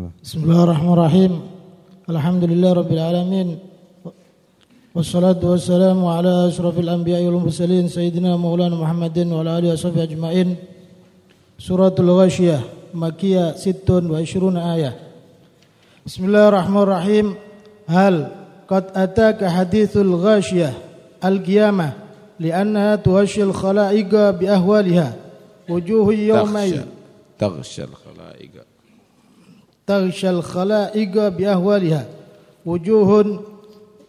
بسم الله الرحمن الرحيم. الحمد لله رب العالمين. والصلاة والسلام على أشرف الأنبياء والمرسلين سيدنا مولانا محمد وعلى آله وصحبه أجمعين. سورة الغاشية مكية ست وعشرون آية. بسم الله الرحمن الرحيم. هل قد أتاك حديث الغاشية القيامة لأنها تغشي الخلائق بأهوالها؟ وجوه يومئذ. تغشى الخلائق. بأهوالها. وجوه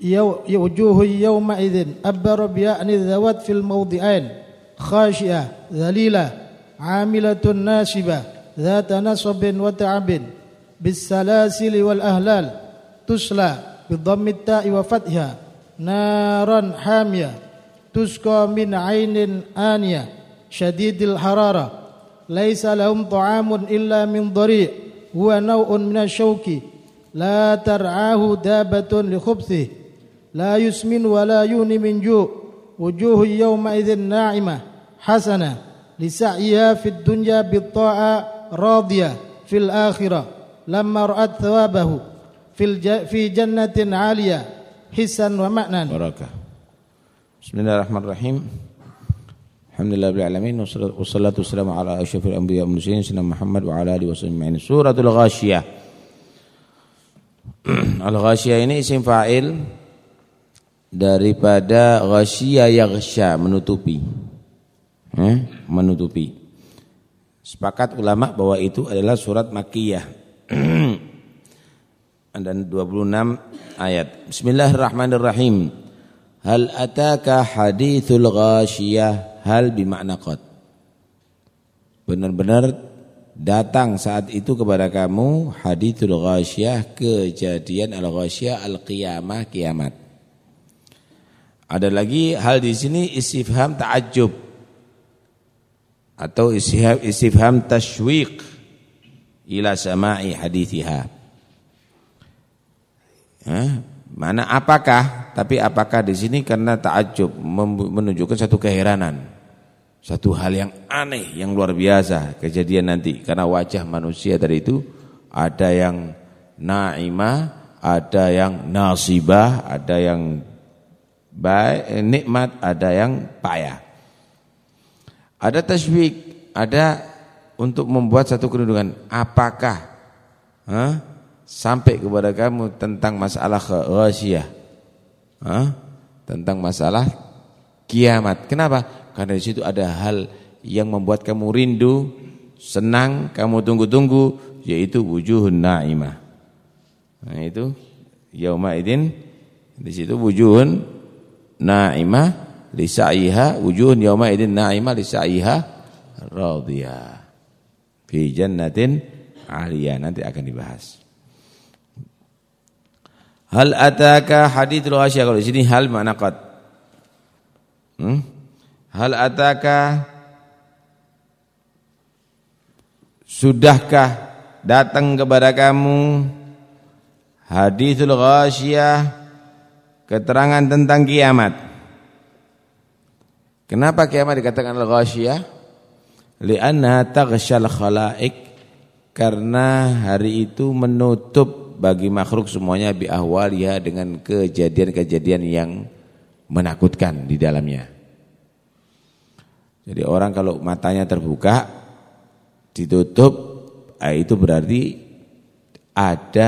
يو وجوه يومئذ أبر بيعني الذوات في الموضعين. خاشئة ذليلة عاملة ناسبة ذات نصب وتعب. بالسلاسل والأهلال. تسلى بضم التاء وفتحها. نارا حامية. تسقى من عين آنية. شديد الحرارة. ليس لهم طعام إلا من ضريع. هو نوع من الشوك. لا ترعاه دابة لخبثه. لا يسمن ولا يوني من جوع. وجوه يومئذ ناعمة حسنة. لسعيها في الدنيا بالطاعة راضية في الآخرة. لما رأت ثوابه في. في جنة عالية حسا ومعنى بركة بسم الله الرحمن الرحيم. Alhamdulillah bil alamin wassalatu wassalamu ala anbiya mursalin Muhammad wa ala alihi Suratul Ghasyiyah. Al-Ghasyiyah ini isim fa'il daripada ghasyiya yaghsha menutupi. Eh, menutupi. Sepakat ulama bahwa itu adalah surat Makkiyah. Dan 26 ayat. Bismillahirrahmanirrahim. Hal ataka hadithul ghasyiyah hal bimakna qad. Benar-benar datang saat itu kepada kamu hadithul ghasyah kejadian al-ghasyah al-qiyamah kiamat. Ada lagi hal di sini istifham ta'ajjub atau istifham, istifham tashwiq ila sama'i hadithiha. Eh, mana apakah? Tapi apakah di sini karena ta'ajjub menunjukkan satu keheranan. Satu hal yang aneh, yang luar biasa kejadian nanti. Karena wajah manusia tadi itu ada yang naimah, ada yang nasibah, ada yang baik, nikmat, ada yang payah. Ada tasbih, ada untuk membuat satu kedudukan. Apakah huh, sampai kepada kamu tentang masalah ghasyiyah? Huh, tentang masalah kiamat. Kenapa? Karena di situ ada hal yang membuat kamu rindu, senang, kamu tunggu-tunggu yaitu wujuhun naimah. Nah itu yauma idin di situ wujuhun naimah li sa'iha wujuhun yauma idin naimah li sa'iha. Fi jannatin aliyah nanti akan dibahas. Hal ataka hadithul ghasyiyah kalau di sini hal makna qad. Hmm? Hal ataka Sudahkah datang kepada kamu hadithul ghasyiyah keterangan tentang kiamat. Kenapa kiamat dikatakan al-ghasyiyah? Li'anna taghsyal khalaik karena hari itu menutup bagi makhluk semuanya bi ahwaliha dengan kejadian-kejadian yang menakutkan di dalamnya. Jadi orang kalau matanya terbuka ditutup eh, itu berarti ada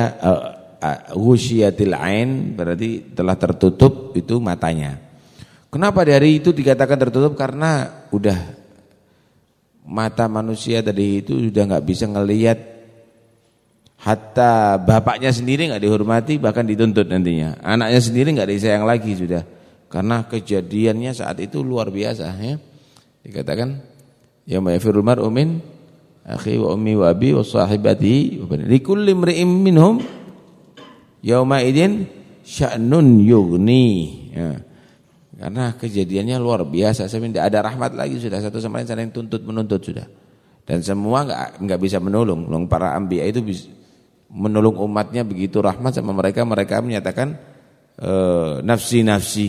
wusyatil uh, ain berarti telah tertutup itu matanya. Kenapa dari itu dikatakan tertutup? Karena udah mata manusia tadi itu sudah nggak bisa ngelihat hatta bapaknya sendiri nggak dihormati bahkan dituntut nantinya. Anaknya sendiri nggak disayang lagi sudah. Karena kejadiannya saat itu luar biasa ya. Dikatakan ya yafirul mar'u min akhi wa ummi wa abi wa sahibati wa bani. Likulli imri'in minhum yauma idin sya'nun yughni. Ya. Karena kejadiannya luar biasa. Saya tidak ada rahmat lagi sudah satu sama lain saling tuntut menuntut sudah. Dan semua enggak enggak bisa menolong. Long para anbiya itu bisa menolong umatnya begitu rahmat sama mereka mereka menyatakan uh, nafsi nafsi.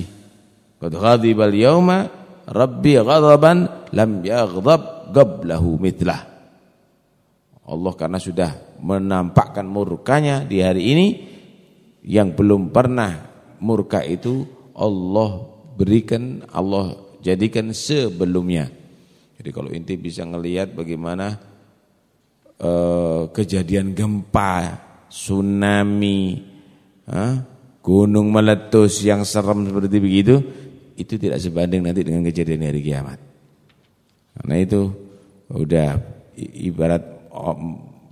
Qad ghadibal yauma Rabbi ghadaban lam yaghdab qablahu mitlah. Allah karena sudah menampakkan murkanya di hari ini yang belum pernah murka itu Allah berikan Allah jadikan sebelumnya. Jadi kalau inti bisa ngelihat bagaimana uh, kejadian gempa, tsunami, uh, gunung meletus yang serem seperti begitu, itu tidak sebanding nanti dengan kejadian hari kiamat. Karena itu udah ibarat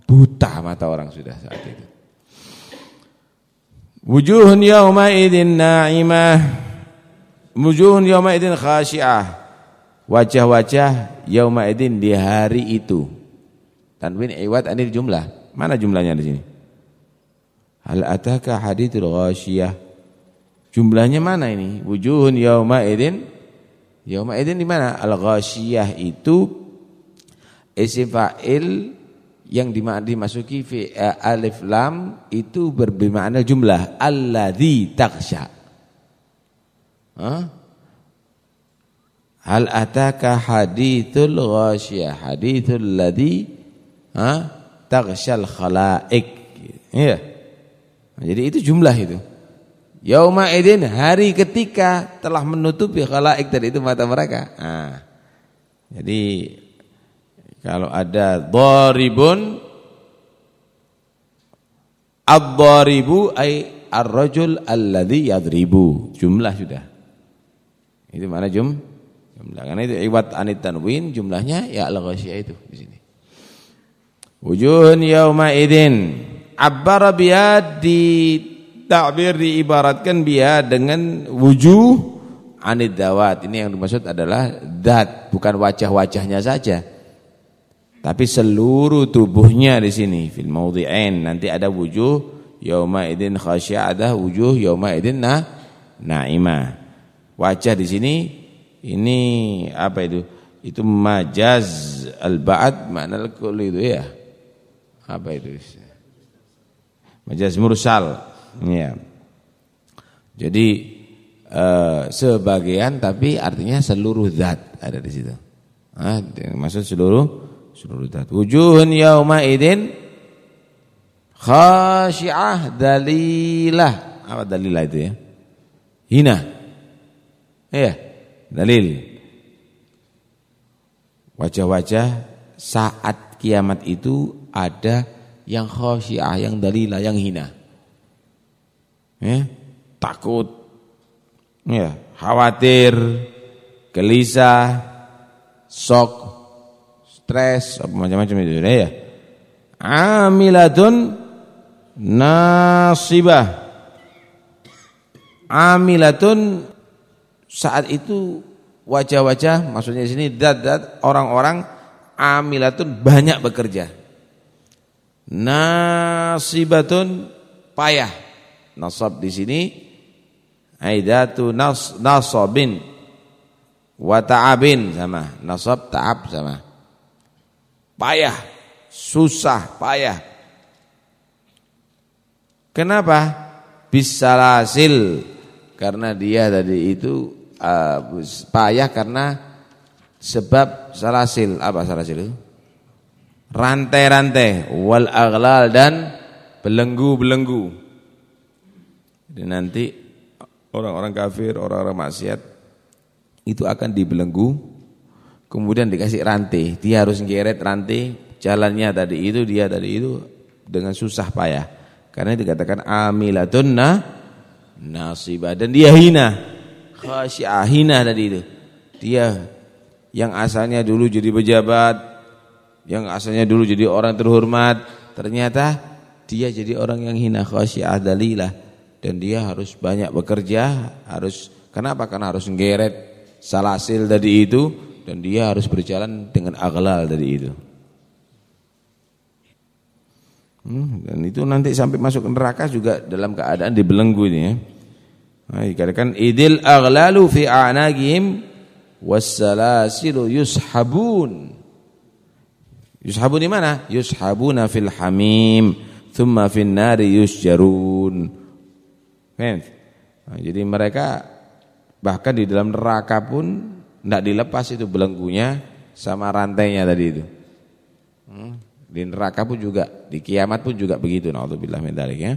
buta mata orang sudah saat itu. Wujuhun yawma idin na'imah Wujuhun yawma idin khasyi'ah Wajah-wajah yawma idin di hari itu Tanwin iwat anil jumlah Mana jumlahnya di sini? Hal ataka hadithul ghasyiyah Jumlahnya mana ini? Wujuhun yawma idin Yawma idin di mana? Al-ghasyiyah itu Isim fa'il yang dimasuki fi uh, alif lam itu bermakna jumlah alladzi takhsha. Hal ataka hadithul ghasyah hadithul ladzi ha taghsyal khalaik. Iya. Jadi itu jumlah itu. Yauma idin hari ketika telah menutupi khalaik dari itu mata mereka. Nah, jadi kalau ada dharibun ad-dharibu ay ar-rajul alladhi yadribu. Jumlah sudah. Itu mana jum? Jumlah. Karena itu iwat anit tanwin jumlahnya ya al-ghasyiyah itu di sini. Wujuhun yauma idin abbara di takbir diibaratkan biya dengan wujuh anid dawat. Ini yang dimaksud adalah dat, bukan wajah-wajahnya saja. Tapi seluruh tubuhnya di sini fil maudhi'ain nanti ada wujuh yauma idin khasyah ada wujuh yauma idin na naimah. Wajah di sini ini apa itu? Itu majaz al-ba'd makna al itu ya. Apa itu? Majaz mursal. Ya. Jadi eh, sebagian tapi artinya seluruh zat ada di situ. Ah, maksud seluruh seluruh zat. Wujuhun yauma idin khasyi'ah dalilah. Apa dalilah itu ya? Hina. Iya, dalil. Wajah-wajah saat kiamat itu ada yang khasyi'ah, yang dalilah, yang hina. Ya, takut. Ya, khawatir, gelisah, sok stres, macam-macam itu ya. Amilatun nasibah. Amilatun saat itu wajah-wajah maksudnya sini dat-dat orang-orang amilatun banyak bekerja. Nasibatun payah. Nasab di sini aidatu nas nasabin wa ta'abin sama. Nasab ta'ab sama payah, susah, payah. Kenapa? Bisalasil karena dia tadi itu uh, payah karena sebab salasil apa salasil itu? Rantai-rantai wal aghlal dan belenggu-belenggu. Jadi nanti orang-orang kafir, orang-orang maksiat itu akan dibelenggu kemudian dikasih rantai, dia harus ngeret rantai, jalannya tadi itu dia tadi itu dengan susah payah. Karena dikatakan amilatun na nasibah dan dia hina. Khasyah hina tadi itu. Dia yang asalnya dulu jadi pejabat, yang asalnya dulu jadi orang terhormat, ternyata dia jadi orang yang hina khasyah dalilah dan dia harus banyak bekerja, harus kenapa? Karena harus ngeret salasil tadi itu dan dia harus berjalan dengan aglal dari itu. Hmm, dan itu nanti sampai masuk neraka juga dalam keadaan dibelenggu ini ya. Nah, dikatakan idil aghlalu fi a'naqihim wassalasilu yushabun. Yushabun di mana? Yushabuna fil hamim, thumma fin nari yusjarun. Nah, jadi mereka bahkan di dalam neraka pun tidak dilepas itu belenggunya sama rantainya tadi itu. Hmm. Di neraka pun juga, di kiamat pun juga begitu. Dzalik ya.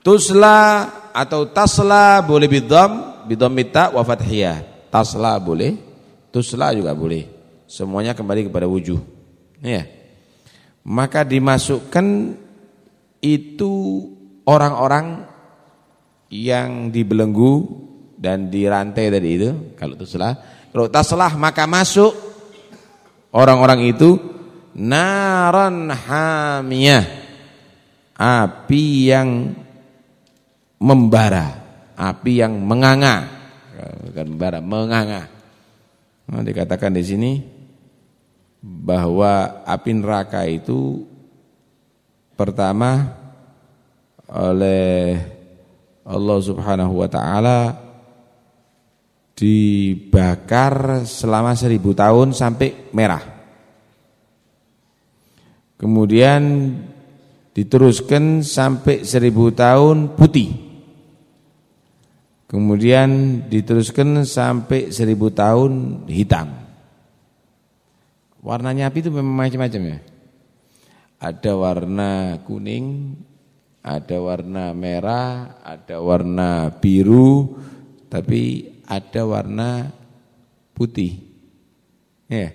Tusla atau tasla boleh bidham, bidham mita wa fathiyah. Tasla boleh, tusla juga boleh. Semuanya kembali kepada wujuh. Ya. Maka dimasukkan itu orang-orang yang dibelenggu dan dirantai tadi itu, kalau tusla. Kalau taslah maka masuk orang-orang itu naran hamiyah. Api yang membara, api yang menganga, bukan membara, menganga. Nah, dikatakan di sini bahwa api neraka itu pertama oleh Allah Subhanahu wa taala dibakar selama seribu tahun sampai merah. Kemudian diteruskan sampai seribu tahun putih. Kemudian diteruskan sampai seribu tahun hitam. Warnanya api itu memang macam-macam ya. Ada warna kuning, ada warna merah, ada warna biru, tapi ada warna putih. Ya.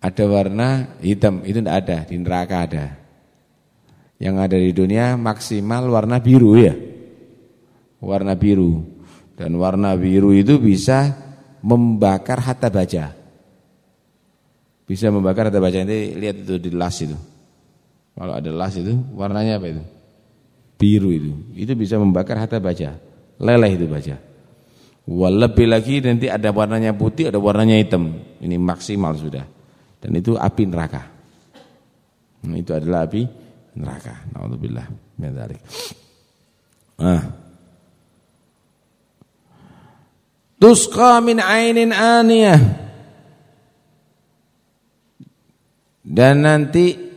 Ada warna hitam, itu tidak ada, di neraka ada. Yang ada di dunia maksimal warna biru ya warna biru dan warna biru itu bisa membakar hatta baja bisa membakar hatta baja nanti lihat itu di las itu kalau ada las itu warnanya apa itu? Biru itu. Itu bisa membakar hatta baja leleh itu baja lebih lagi nanti ada warnanya putih ada warnanya hitam. Ini maksimal sudah. Dan itu api neraka. Nah, itu adalah api neraka. Naudzubillah min dzalik. Ah. Tusqa min ainin aniyah. Dan nanti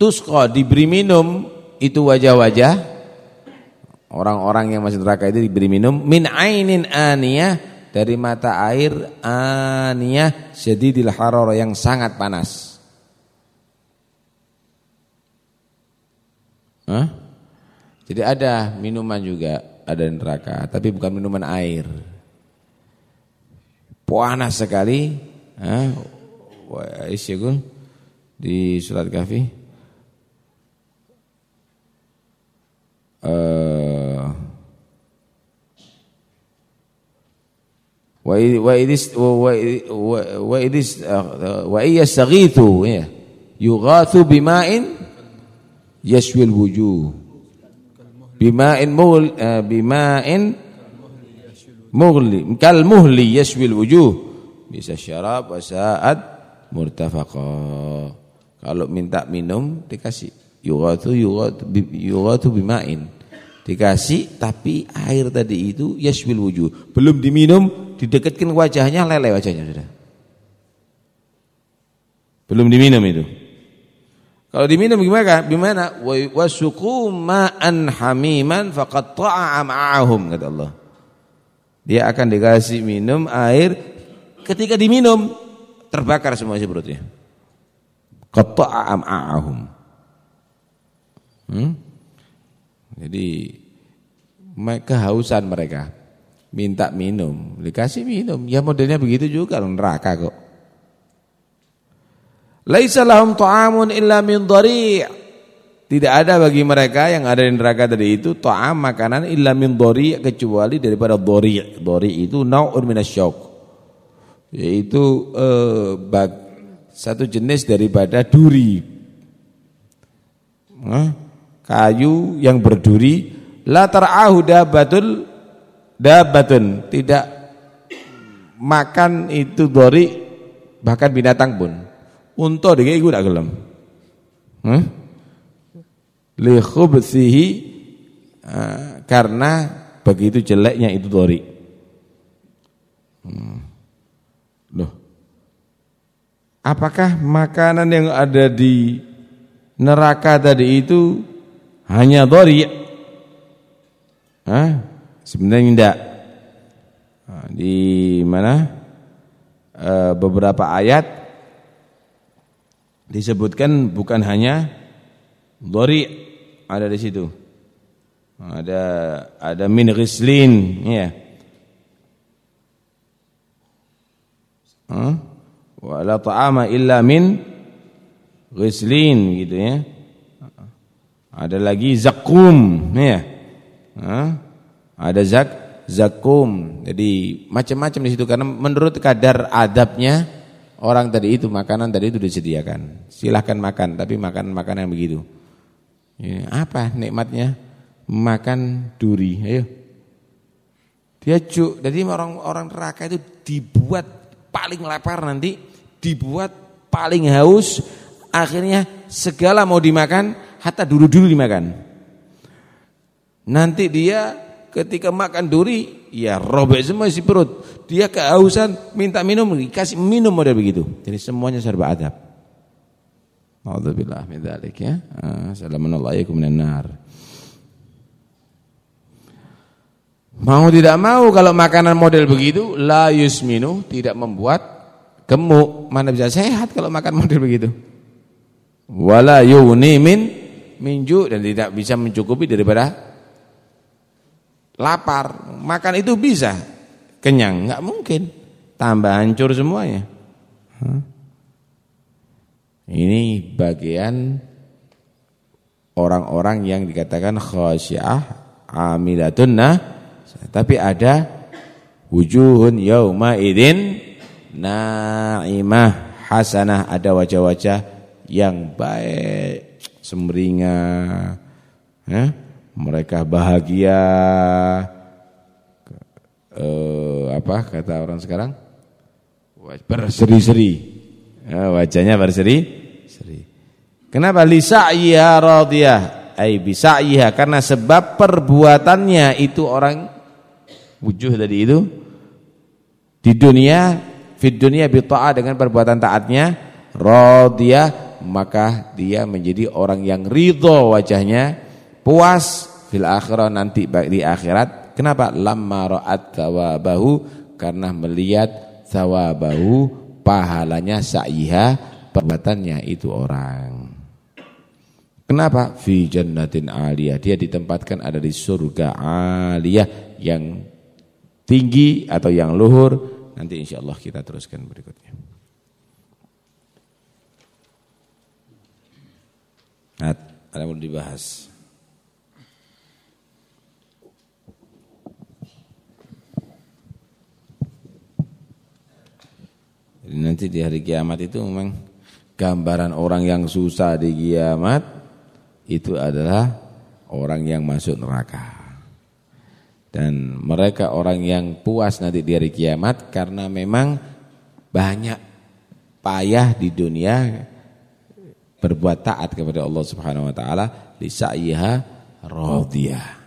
tusqa diberi minum itu wajah-wajah orang-orang yang masih neraka itu diberi minum min ainin aniyah dari mata air aniyah syadidil harara yang sangat panas. Hah? Jadi ada minuman juga ada di neraka, tapi bukan minuman air. Panas sekali, ha? di surat kafi. Uh, wa idis wa idis wa iyastaghithu ya. Yughathu bima'in yashwil wujuh. Bima'in mughli uh, bima'in mughli kal muhli yashwil wujuh. Bisa syarab wa sa'ad murtafaqa. Kalau minta minum dikasih yughatu yughatu yughatu bima'in dikasih tapi air tadi itu yashwil wujuh belum diminum didekatkan wajahnya lele wajahnya sudah belum diminum itu kalau diminum gimana? Gimana? Wasuqu ma'an hamiman faqatta'a am'ahum kata Allah. Dia akan dikasih minum air ketika diminum terbakar semua isi perutnya. Qatta'a am'ahum. Hmm? Jadi kehausan mereka minta minum, dikasih minum. Ya modelnya begitu juga neraka kok. Laisa lahum ta'amun illa min dhari'. Tidak ada bagi mereka yang ada di neraka tadi itu ta'am makanan illa min dhari' kecuali daripada dhari'. Dhari' itu nau'un minasyauk. Yaitu eh, bag, satu jenis daripada duri. Nah, kayu yang berduri la tar'ahu dabatul dabatun tidak makan itu dhari' bahkan binatang pun unta dengan iku tak gelem. Hmm? Li khubsihi uh, karena begitu jeleknya itu dori. Hmm. Loh. Apakah makanan yang ada di neraka tadi itu hanya dori? Hah? Sebenarnya tidak. Nah, di mana? Uh, beberapa ayat disebutkan bukan hanya dhari ada di situ. Ada ada min ghislin ya. Huh? Wala ta'ama illa min ghislin gitu ya. Ada lagi zakum ya. Ada zak zakum. Jadi macam-macam di situ karena menurut kadar adabnya orang tadi itu makanan tadi itu disediakan. Silahkan makan tapi makan makanan yang begitu. Ya, apa nikmatnya? Makan duri. Ayo. Dia cuk. Jadi orang-orang neraka itu dibuat paling lapar nanti, dibuat paling haus, akhirnya segala mau dimakan, hatta dulu-dulu dimakan. Nanti dia ketika makan duri, ya robek semua isi perut. Dia kehausan, minta minum, dikasih minum model begitu. Jadi semuanya serba adab. Alhamdulillah min dzalik ya. Assalamualaikum minan nar. Mau tidak mau kalau makanan model begitu la yusminu tidak membuat gemuk. Mana bisa sehat kalau makan model begitu? Wala yuni min minju dan tidak bisa mencukupi daripada lapar. Makan itu bisa kenyang, enggak mungkin. Tambah hancur semuanya. Ini bagian orang-orang yang dikatakan khasyiah amilatun nah tapi ada wujuhun yauma idzin naimah hasanah ada wajah-wajah yang baik semringah ya? mereka bahagia. Eh, apa kata orang sekarang? Berseri-seri. Ya, wajahnya berseri-seri. Kenapa? Lisa'yiha radiyah. Ai bisa'yiha karena sebab perbuatannya itu orang wujuh tadi itu. Di dunia fid dunia bi dengan perbuatan taatnya. Radiyah maka dia menjadi orang yang ridho wajahnya puas fil akhirah nanti di akhirat. Kenapa? Lamma ra'at thawabahu karena melihat thawabahu pahalanya sa'iha perbuatannya itu orang. Kenapa? Fi jannatin aliyah. Dia ditempatkan ada di surga aliyah yang tinggi atau yang luhur. Nanti insya Allah kita teruskan berikutnya nah, ada yang dibahas Jadi nanti di hari kiamat itu memang gambaran orang yang susah di kiamat itu adalah orang yang masuk neraka. Dan mereka orang yang puas nanti di hari kiamat karena memang banyak payah di dunia berbuat taat kepada Allah Subhanahu wa taala li sa'iha radiyah.